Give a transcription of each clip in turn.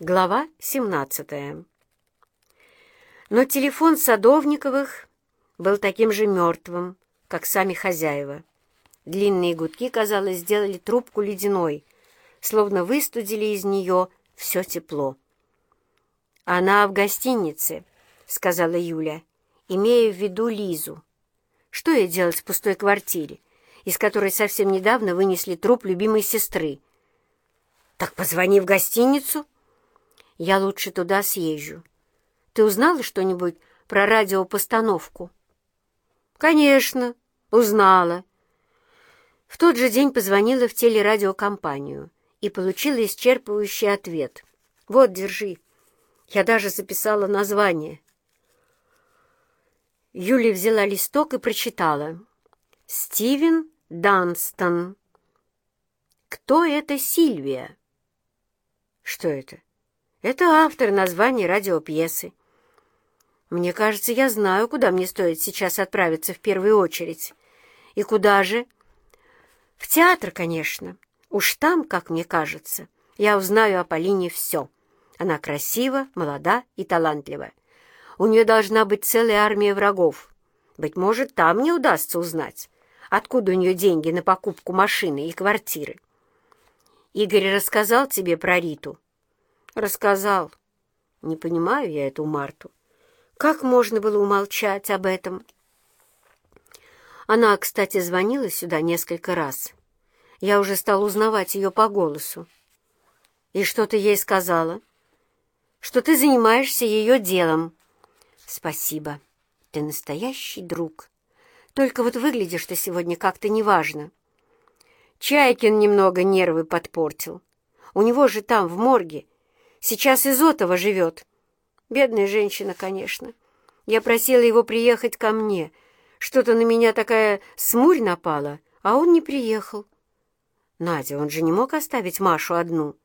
Глава 17 Но телефон Садовниковых был таким же мертвым, как сами хозяева. Длинные гудки, казалось, сделали трубку ледяной, словно выстудили из нее все тепло. «Она в гостинице», — сказала Юля, имея в виду Лизу. «Что ей делать в пустой квартире, из которой совсем недавно вынесли труп любимой сестры?» «Так позвони в гостиницу», я лучше туда съезжу. Ты узнала что-нибудь про радиопостановку? Конечно, узнала. В тот же день позвонила в телерадиокомпанию и получила исчерпывающий ответ. Вот, держи. Я даже записала название. Юля взяла листок и прочитала. «Стивен Данстон». «Кто это Сильвия?» «Что это?» Это автор названия радиопьесы. Мне кажется, я знаю, куда мне стоит сейчас отправиться в первую очередь. И куда же? В театр, конечно. Уж там, как мне кажется, я узнаю о Полине все. Она красива, молода и талантлива. У нее должна быть целая армия врагов. Быть может, там мне удастся узнать, откуда у нее деньги на покупку машины и квартиры. Игорь рассказал тебе про Риту? Рассказал. Не понимаю я эту Марту. Как можно было умолчать об этом? Она, кстати, звонила сюда несколько раз. Я уже стал узнавать ее по голосу. И что ты ей сказала? Что ты занимаешься ее делом. Спасибо. Ты настоящий друг. Только вот выглядишь ты сегодня как-то неважно. Чайкин немного нервы подпортил. У него же там, в морге, Сейчас Изотова живет. Бедная женщина, конечно. Я просила его приехать ко мне. Что-то на меня такая смурь напала, а он не приехал. Надя, он же не мог оставить Машу одну.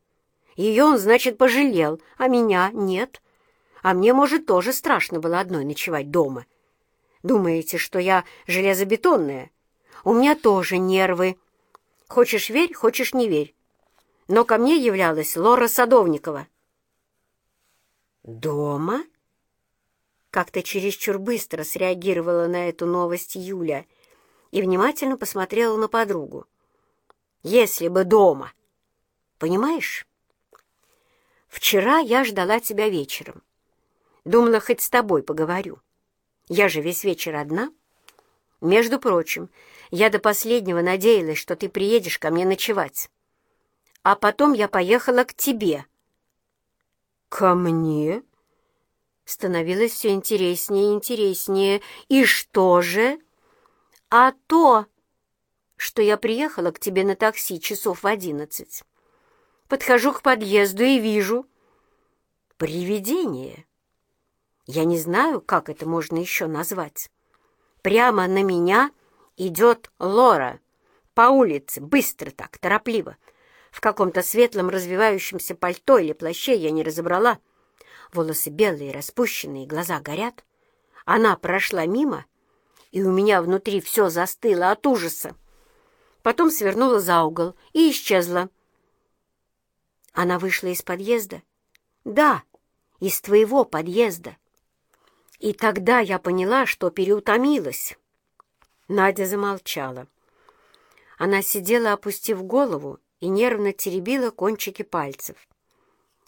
Ее он, значит, пожалел, а меня нет. А мне, может, тоже страшно было одной ночевать дома. Думаете, что я железобетонная? У меня тоже нервы. Хочешь верь, хочешь не верь. Но ко мне являлась Лора Садовникова. «Дома?» Как-то чересчур быстро среагировала на эту новость Юля и внимательно посмотрела на подругу. «Если бы дома! Понимаешь? Вчера я ждала тебя вечером. Думала, хоть с тобой поговорю. Я же весь вечер одна. Между прочим, я до последнего надеялась, что ты приедешь ко мне ночевать. А потом я поехала к тебе». «Ко мне?» Становилось все интереснее и интереснее. «И что же?» «А то, что я приехала к тебе на такси часов в одиннадцать. Подхожу к подъезду и вижу привидение. Я не знаю, как это можно еще назвать. Прямо на меня идет Лора. По улице, быстро так, торопливо в каком-то светлом развивающемся пальто или плаще, я не разобрала. Волосы белые, распущенные, глаза горят. Она прошла мимо, и у меня внутри все застыло от ужаса. Потом свернула за угол и исчезла. Она вышла из подъезда? Да, из твоего подъезда. И тогда я поняла, что переутомилась. Надя замолчала. Она сидела, опустив голову, и нервно теребила кончики пальцев.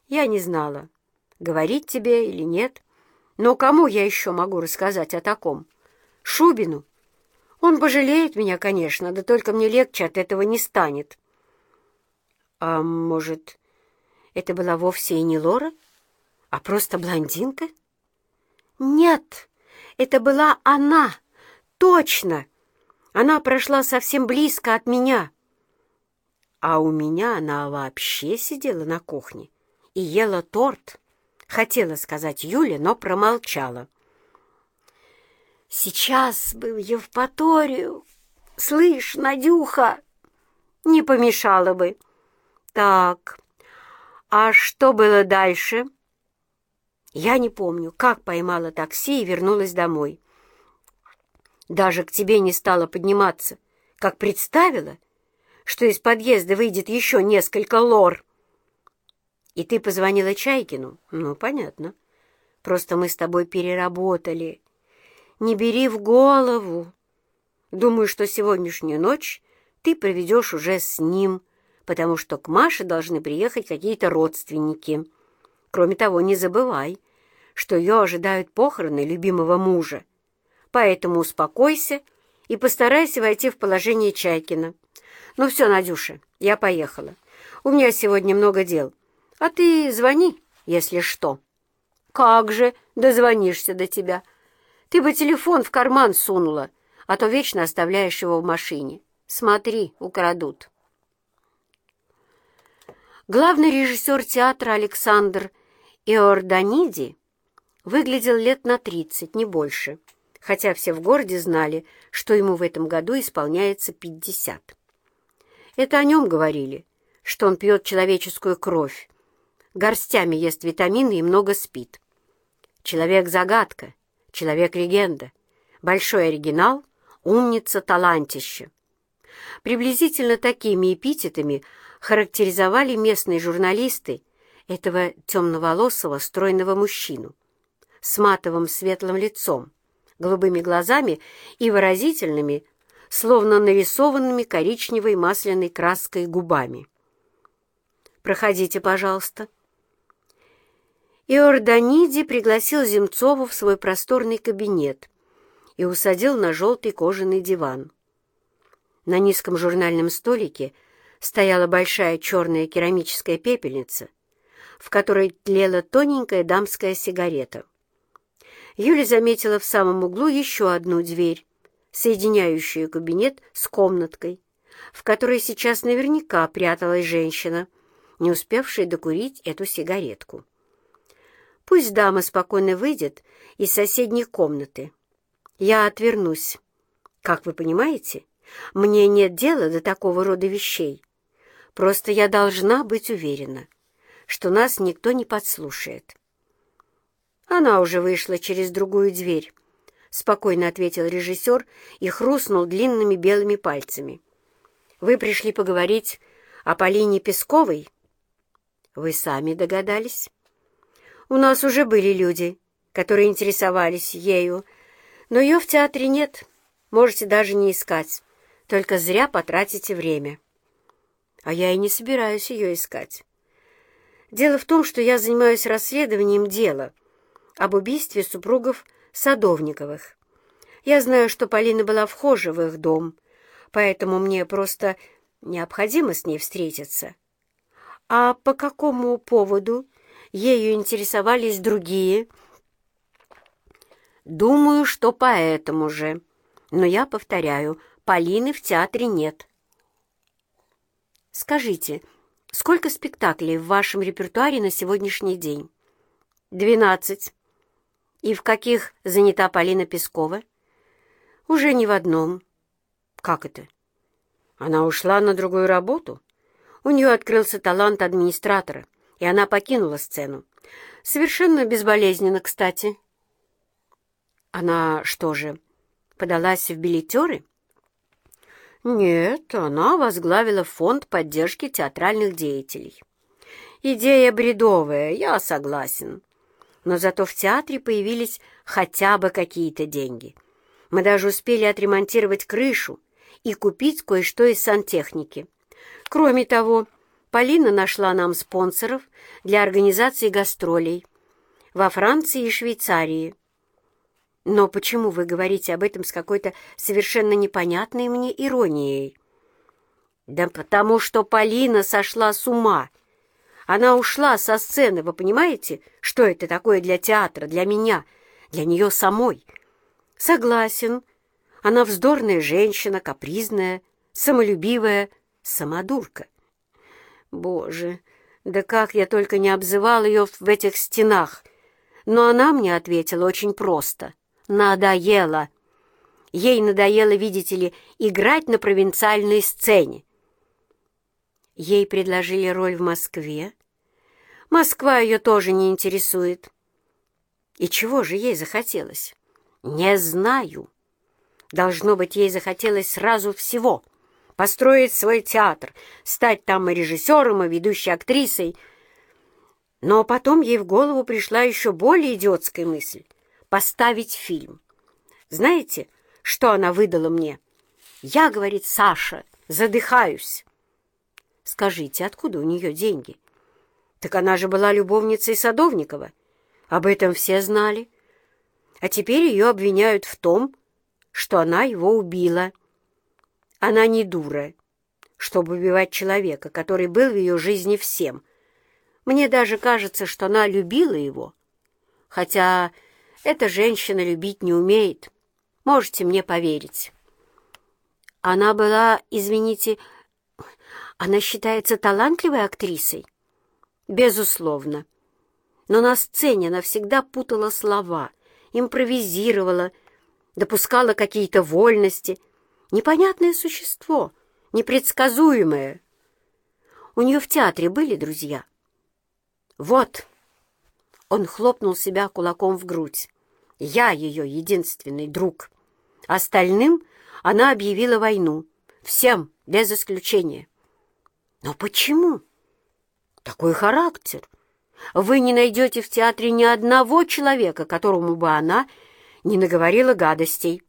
Я не знала, говорить тебе или нет, но кому я еще могу рассказать о таком? Шубину. Он пожалеет меня, конечно, да только мне легче от этого не станет. А может, это была вовсе и не Лора, а просто блондинка? Нет, это была она, точно. Она прошла совсем близко от меня. А у меня она вообще сидела на кухне и ела торт. Хотела сказать Юле, но промолчала. Сейчас бы в Евпаторию. Слышь, Надюха, не помешало бы. Так, а что было дальше? Я не помню, как поймала такси и вернулась домой. Даже к тебе не стала подниматься, как представила — что из подъезда выйдет еще несколько лор. И ты позвонила Чайкину? Ну, понятно. Просто мы с тобой переработали. Не бери в голову. Думаю, что сегодняшнюю ночь ты проведешь уже с ним, потому что к Маше должны приехать какие-то родственники. Кроме того, не забывай, что ее ожидают похороны любимого мужа. Поэтому успокойся и постарайся войти в положение Чайкина. Ну все, Надюша, я поехала. У меня сегодня много дел. А ты звони, если что. Как же дозвонишься до тебя? Ты бы телефон в карман сунула, а то вечно оставляешь его в машине. Смотри, украдут. Главный режиссер театра Александр Иорданиди выглядел лет на тридцать, не больше, хотя все в городе знали, что ему в этом году исполняется пятьдесят. Это о нем говорили, что он пьет человеческую кровь, горстями ест витамины и много спит. Человек-загадка, человек-легенда, большой оригинал, умница, талантище. Приблизительно такими эпитетами характеризовали местные журналисты этого темноволосого стройного мужчину с матовым светлым лицом, голубыми глазами и выразительными, словно нарисованными коричневой масляной краской губами. «Проходите, пожалуйста». Иорданиди пригласил Земцову в свой просторный кабинет и усадил на желтый кожаный диван. На низком журнальном столике стояла большая черная керамическая пепельница, в которой тлела тоненькая дамская сигарета. Юля заметила в самом углу еще одну дверь, соединяющую кабинет с комнаткой, в которой сейчас наверняка пряталась женщина, не успевшая докурить эту сигаретку. Пусть дама спокойно выйдет из соседней комнаты. Я отвернусь. Как вы понимаете, мне нет дела до такого рода вещей. Просто я должна быть уверена, что нас никто не подслушает. Она уже вышла через другую дверь, спокойно ответил режиссер и хрустнул длинными белыми пальцами. Вы пришли поговорить о Полине Песковой? Вы сами догадались? У нас уже были люди, которые интересовались ею, но ее в театре нет, можете даже не искать. Только зря потратите время. А я и не собираюсь ее искать. Дело в том, что я занимаюсь расследованием дела об убийстве супругов Садовниковых. Я знаю, что Полина была вхожа в их дом, поэтому мне просто необходимо с ней встретиться. А по какому поводу ею интересовались другие? Думаю, что поэтому же. Но я повторяю, Полины в театре нет. Скажите, сколько спектаклей в вашем репертуаре на сегодняшний день? Двенадцать. И в каких занята Полина Пескова? Уже ни в одном. Как это? Она ушла на другую работу? У нее открылся талант администратора, и она покинула сцену. Совершенно безболезненно, кстати. Она что же, подалась в билетеры? Нет, она возглавила фонд поддержки театральных деятелей. Идея бредовая, я согласен. Но зато в театре появились хотя бы какие-то деньги. Мы даже успели отремонтировать крышу и купить кое-что из сантехники. Кроме того, Полина нашла нам спонсоров для организации гастролей во Франции и Швейцарии. Но почему вы говорите об этом с какой-то совершенно непонятной мне иронией? Да потому что Полина сошла с ума. Она ушла со сцены, вы понимаете, что это такое для театра, для меня, для нее самой? Согласен. Она вздорная женщина, капризная, самолюбивая, самодурка. Боже, да как я только не обзывал ее в этих стенах! Но она мне ответила очень просто — Надоело. Ей надоело, видите ли, играть на провинциальной сцене. Ей предложили роль в Москве. Москва ее тоже не интересует. И чего же ей захотелось? Не знаю. Должно быть, ей захотелось сразу всего. Построить свой театр, стать там и режиссером, и ведущей актрисой. Но потом ей в голову пришла еще более идиотская мысль — поставить фильм. Знаете, что она выдала мне? Я, говорит Саша, задыхаюсь. Скажите, откуда у нее деньги? Так она же была любовницей Садовникова. Об этом все знали. А теперь ее обвиняют в том, что она его убила. Она не дура, чтобы убивать человека, который был в ее жизни всем. Мне даже кажется, что она любила его. Хотя эта женщина любить не умеет. Можете мне поверить. Она была, извините, она считается талантливой актрисой? Безусловно. Но на сцене она всегда путала слова, импровизировала, допускала какие-то вольности — Непонятное существо, непредсказуемое. У нее в театре были друзья. Вот. Он хлопнул себя кулаком в грудь. Я ее единственный друг. Остальным она объявила войну. Всем, без исключения. Но почему? Такой характер. Вы не найдете в театре ни одного человека, которому бы она не наговорила гадостей.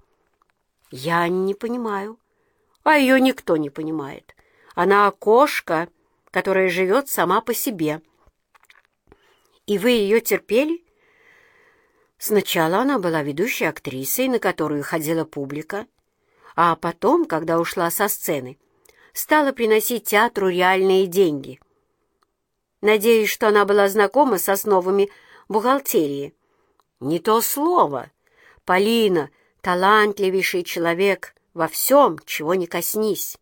«Я не понимаю». «А ее никто не понимает. Она кошка, которая живет сама по себе». «И вы ее терпели?» Сначала она была ведущей актрисой, на которую ходила публика, а потом, когда ушла со сцены, стала приносить театру реальные деньги. Надеюсь, что она была знакома с основами бухгалтерии. Не то слово. Полина талантливейший человек во всем, чего не коснись.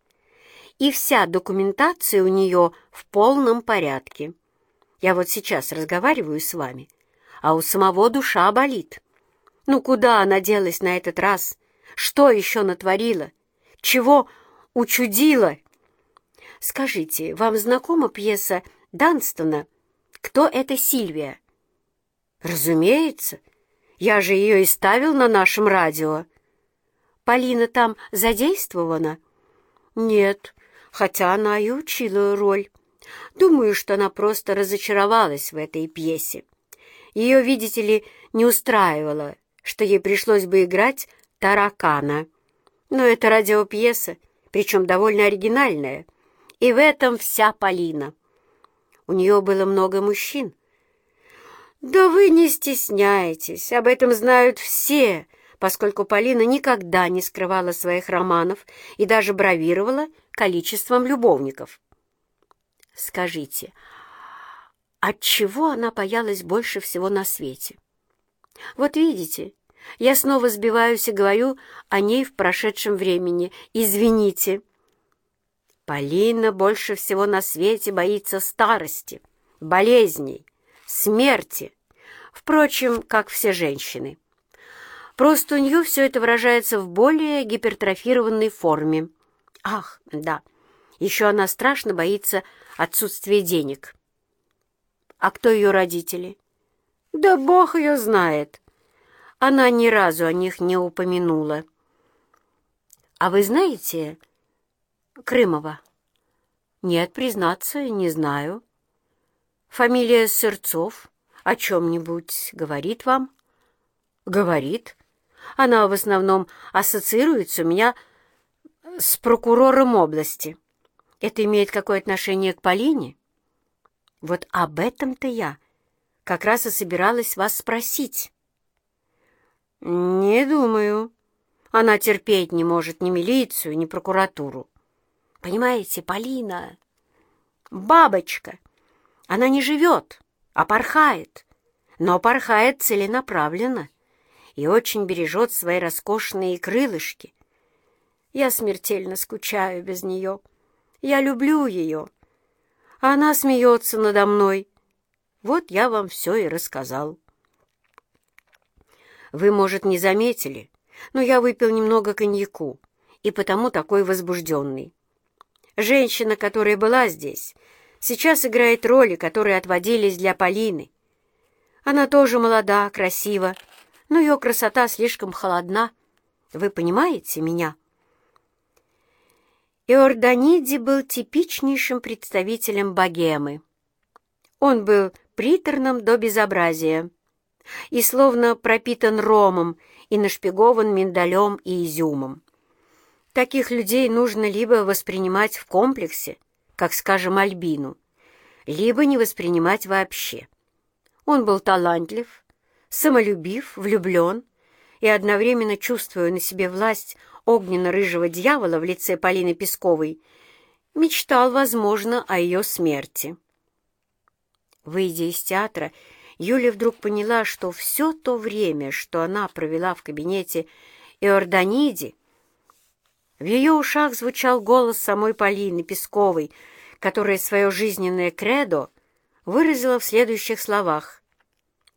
И вся документация у нее в полном порядке. Я вот сейчас разговариваю с вами, а у самого душа болит. Ну куда она делась на этот раз? Что еще натворила? Чего учудила? Скажите, вам знакома пьеса Данстона «Кто это Сильвия?» Разумеется, я же ее и ставил на нашем радио. Полина там задействована? Нет, хотя она и учила роль. Думаю, что она просто разочаровалась в этой пьесе. Ее, видите ли, не устраивало, что ей пришлось бы играть таракана. Но это радиопьеса, причем довольно оригинальная, и в этом вся Полина. У нее было много мужчин, «Да вы не стесняйтесь, об этом знают все», поскольку Полина никогда не скрывала своих романов и даже бравировала количеством любовников. Скажите, от чего она боялась больше всего на свете? Вот видите, я снова сбиваюсь и говорю о ней в прошедшем времени. Извините. Полина больше всего на свете боится старости, болезней, смерти. Впрочем, как все женщины. Просто у нее все это выражается в более гипертрофированной форме. Ах, да, еще она страшно боится отсутствия денег. А кто ее родители? Да бог ее знает. Она ни разу о них не упомянула. А вы знаете Крымова? Нет, признаться, не знаю. Фамилия Сырцов о чем-нибудь говорит вам? Говорит. Она в основном ассоциируется у меня с прокурором области. Это имеет какое отношение к Полине? Вот об этом-то я как раз и собиралась вас спросить. Не думаю. Она терпеть не может ни милицию, ни прокуратуру. Понимаете, Полина, бабочка — она не живет, а порхает, но порхает целенаправленно и очень бережет свои роскошные крылышки. Я смертельно скучаю без нее. Я люблю ее. А она смеется надо мной. Вот я вам все и рассказал. Вы, может, не заметили, но я выпил немного коньяку, и потому такой возбужденный. Женщина, которая была здесь, сейчас играет роли, которые отводились для Полины. Она тоже молода, красива, но ее красота слишком холодна. Вы понимаете меня? Иорданиди был типичнейшим представителем богемы. Он был приторным до безобразия и словно пропитан ромом и нашпигован миндалем и изюмом. Таких людей нужно либо воспринимать в комплексе, как, скажем, Альбину, либо не воспринимать вообще. Он был талантлив, самолюбив, влюблен и одновременно, чувствуя на себе власть огненно-рыжего дьявола в лице Полины Песковой, мечтал, возможно, о ее смерти. Выйдя из театра, Юля вдруг поняла, что все то время, что она провела в кабинете Иорданиди, в ее ушах звучал голос самой Полины Песковой, которая свое жизненное кредо выразила в следующих словах.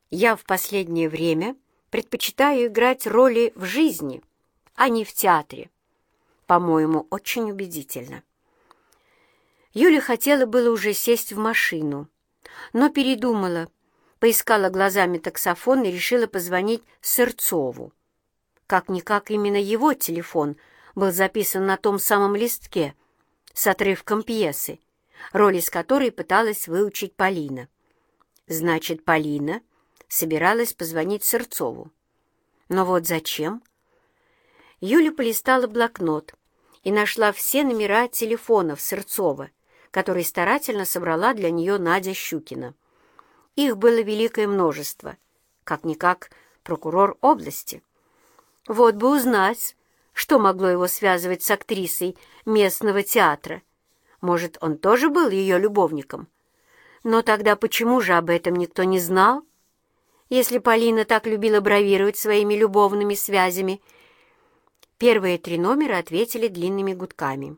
«Я в последнее время предпочитаю играть роли в жизни, а не в театре». По-моему, очень убедительно. Юля хотела было уже сесть в машину, но передумала, поискала глазами таксофон и решила позвонить Сырцову. Как-никак именно его телефон был записан на том самом листке с отрывком пьесы, роль из которой пыталась выучить Полина. Значит, Полина собиралась позвонить Сырцову. Но вот зачем? Юля полистала блокнот и нашла все номера телефонов Сырцова, который старательно собрала для нее Надя Щукина. Их было великое множество, как-никак прокурор области. Вот бы узнать, что могло его связывать с актрисой местного театра. Может, он тоже был ее любовником? Но тогда почему же об этом никто не знал? Если Полина так любила бравировать своими любовными связями. Первые три номера ответили длинными гудками.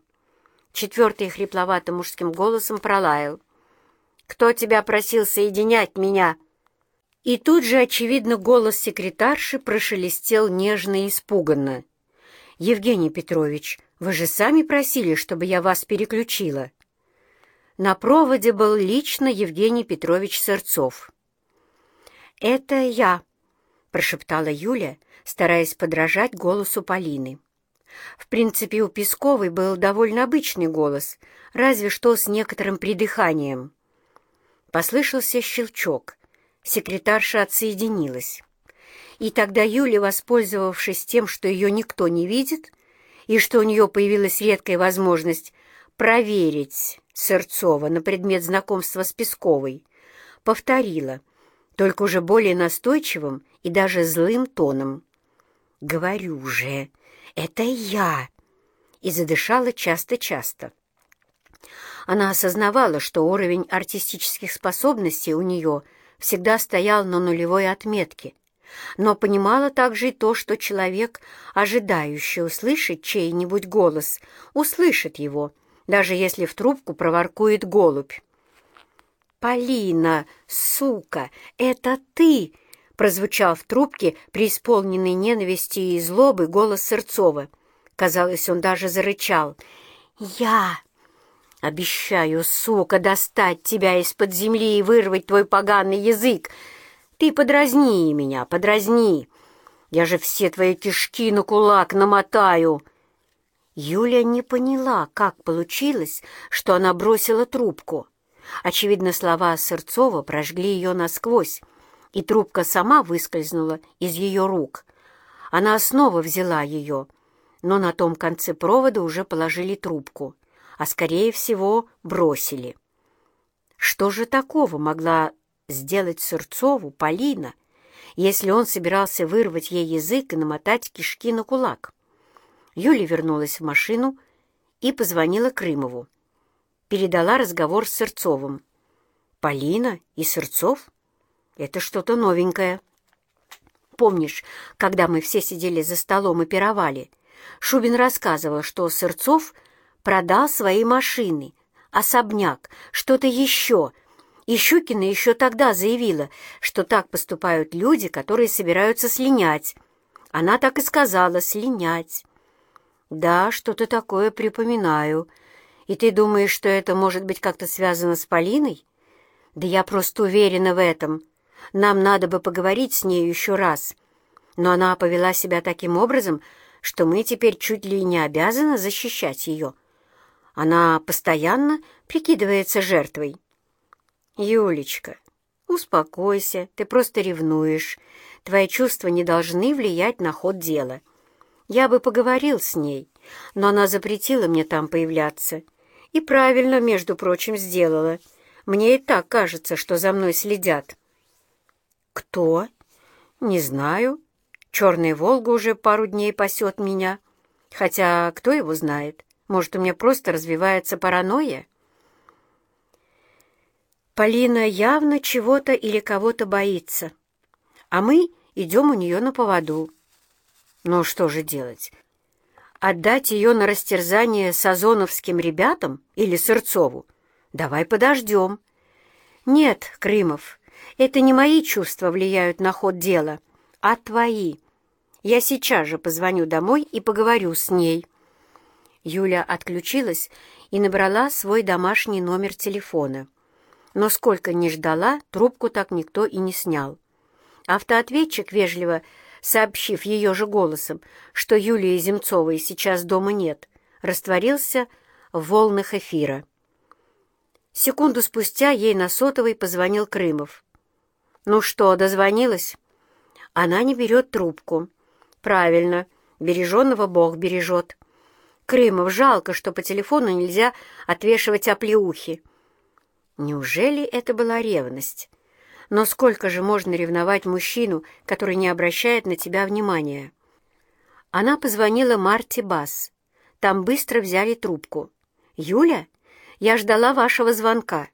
Четвертый хрипловатым мужским голосом пролаял. «Кто тебя просил соединять меня?» И тут же, очевидно, голос секретарши прошелестел нежно и испуганно. «Евгений Петрович, вы же сами просили, чтобы я вас переключила». На проводе был лично Евгений Петрович Сырцов. «Это я», — прошептала Юля, стараясь подражать голосу Полины. В принципе, у Песковой был довольно обычный голос, разве что с некоторым придыханием. Послышался щелчок. Секретарша отсоединилась. И тогда Юля, воспользовавшись тем, что ее никто не видит, и что у нее появилась редкая возможность проверить Сырцова на предмет знакомства с Песковой, повторила, только уже более настойчивым и даже злым тоном. «Говорю же, «Это я!» и задышала часто-часто. Она осознавала, что уровень артистических способностей у нее всегда стоял на нулевой отметке, но понимала также и то, что человек, ожидающий услышать чей-нибудь голос, услышит его, даже если в трубку проворкует голубь. «Полина, сука, это ты!» прозвучал в трубке преисполненный ненависти и злобы голос Сырцова. Казалось, он даже зарычал. «Я обещаю, сука, достать тебя из-под земли и вырвать твой поганый язык. Ты подразни меня, подразни. Я же все твои кишки на кулак намотаю». Юля не поняла, как получилось, что она бросила трубку. Очевидно, слова Сырцова прожгли ее насквозь и трубка сама выскользнула из ее рук. Она снова взяла ее, но на том конце провода уже положили трубку, а, скорее всего, бросили. Что же такого могла сделать Сырцову Полина, если он собирался вырвать ей язык и намотать кишки на кулак? Юля вернулась в машину и позвонила Крымову. Передала разговор с Сырцовым. «Полина и Сырцов?» Это что-то новенькое. Помнишь, когда мы все сидели за столом и пировали, Шубин рассказывал, что Сырцов продал свои машины, особняк, что-то еще. И Щукина еще тогда заявила, что так поступают люди, которые собираются слинять. Она так и сказала «слинять». «Да, что-то такое припоминаю. И ты думаешь, что это может быть как-то связано с Полиной?» «Да я просто уверена в этом. Нам надо бы поговорить с ней еще раз. Но она повела себя таким образом, что мы теперь чуть ли не обязаны защищать ее. Она постоянно прикидывается жертвой. Юлечка, «Успокойся, ты просто ревнуешь. Твои чувства не должны влиять на ход дела. Я бы поговорил с ней, но она запретила мне там появляться. И правильно, между прочим, сделала. Мне и так кажется, что за мной следят». «Кто?» «Не знаю. Черная Волга уже пару дней пасет меня. Хотя кто его знает? Может, у меня просто развивается паранойя?» Полина явно чего-то или кого-то боится, а мы идем у нее на поводу. Ну что же делать? Отдать ее на растерзание сазоновским ребятам или Сырцову? Давай подождем. Нет, Крымов, это не мои чувства влияют на ход дела, а твои. Я сейчас же позвоню домой и поговорю с ней. Юля отключилась и набрала свой домашний номер телефона но сколько ни ждала, трубку так никто и не снял. Автоответчик, вежливо сообщив ее же голосом, что Юлии Земцовой сейчас дома нет, растворился в волнах эфира. Секунду спустя ей на сотовый позвонил Крымов. «Ну что, дозвонилась?» Она не берет трубку. «Правильно, береженного Бог бережет. Крымов, жалко, что по телефону нельзя отвешивать оплеухи». Неужели это была ревность? Но сколько же можно ревновать мужчину, который не обращает на тебя внимания? Она позвонила Марте Бас. Там быстро взяли трубку. «Юля, я ждала вашего звонка.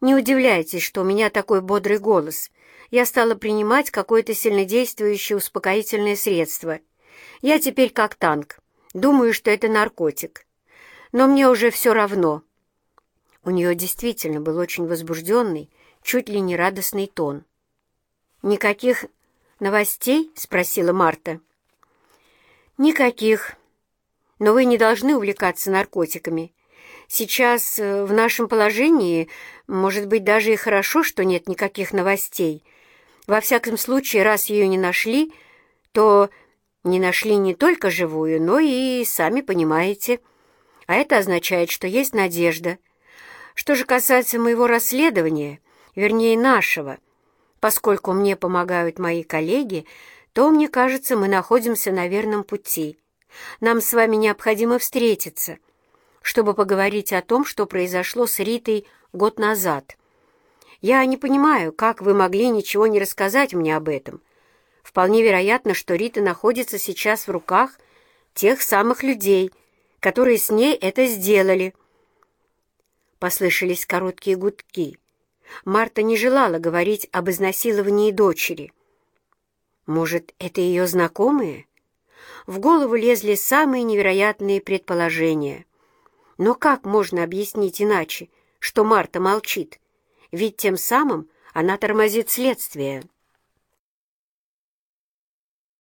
Не удивляйтесь, что у меня такой бодрый голос. Я стала принимать какое-то сильнодействующее успокоительное средство. Я теперь как танк. Думаю, что это наркотик. Но мне уже все равно». У нее действительно был очень возбужденный, чуть ли не радостный тон. «Никаких новостей?» — спросила Марта. «Никаких. Но вы не должны увлекаться наркотиками. Сейчас э, в нашем положении, может быть, даже и хорошо, что нет никаких новостей. Во всяком случае, раз ее не нашли, то не нашли не только живую, но и, сами понимаете. А это означает, что есть надежда, что же касается моего расследования, вернее нашего, поскольку мне помогают мои коллеги, то, мне кажется, мы находимся на верном пути. Нам с вами необходимо встретиться, чтобы поговорить о том, что произошло с Ритой год назад. Я не понимаю, как вы могли ничего не рассказать мне об этом. Вполне вероятно, что Рита находится сейчас в руках тех самых людей, которые с ней это сделали. Послышались короткие гудки. Марта не желала говорить об изнасиловании дочери. Может, это ее знакомые? В голову лезли самые невероятные предположения. Но как можно объяснить иначе, что Марта молчит? Ведь тем самым она тормозит следствие.